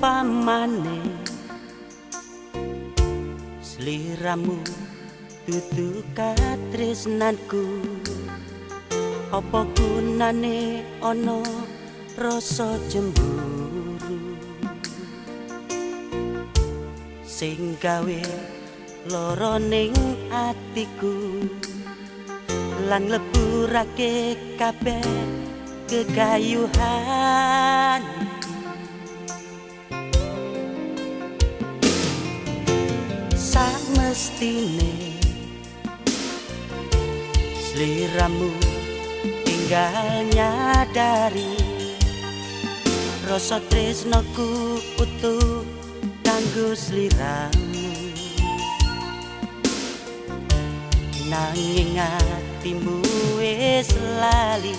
mane sliramu dudu katresnanku. Apa gunane ana rasa cemburu? Sing gawe lara ning atiku lan leburake kabeh kegayuhan mestine sliramu tinggal nyadari rasa tresnoku utuh kanggo sliramu. Nanging atimu wis lali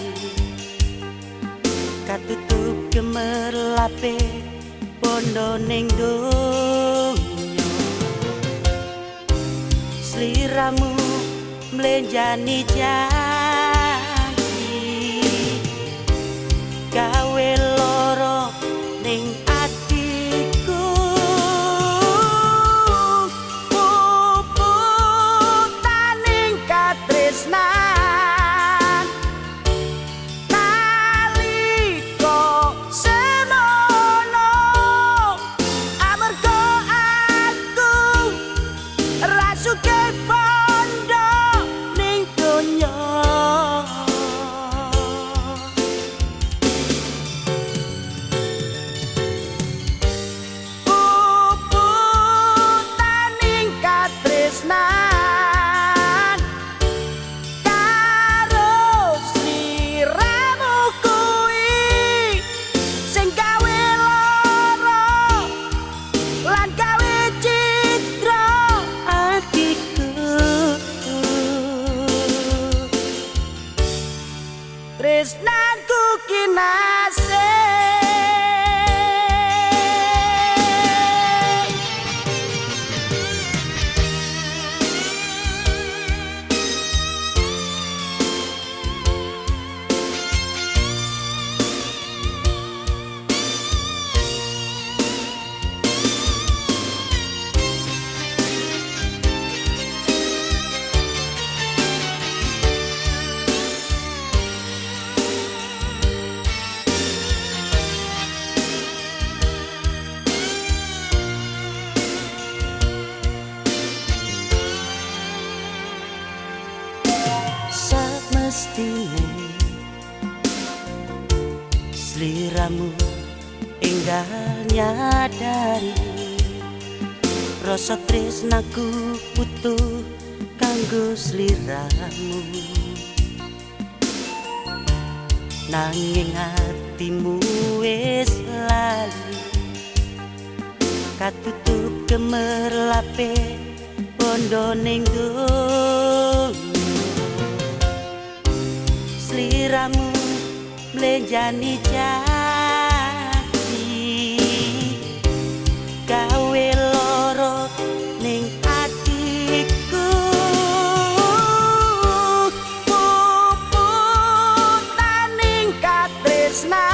katutup gemerlape bondo ning sliramu mlenjani janji Cooking ku mestine sliramu enggal nyadari rasa tresnaku putu kanggo sliramu nanging atimu wis lali katutup gemerlape bondo ning jani jati. Gawe loro ning atiku. Opo taning katresnan?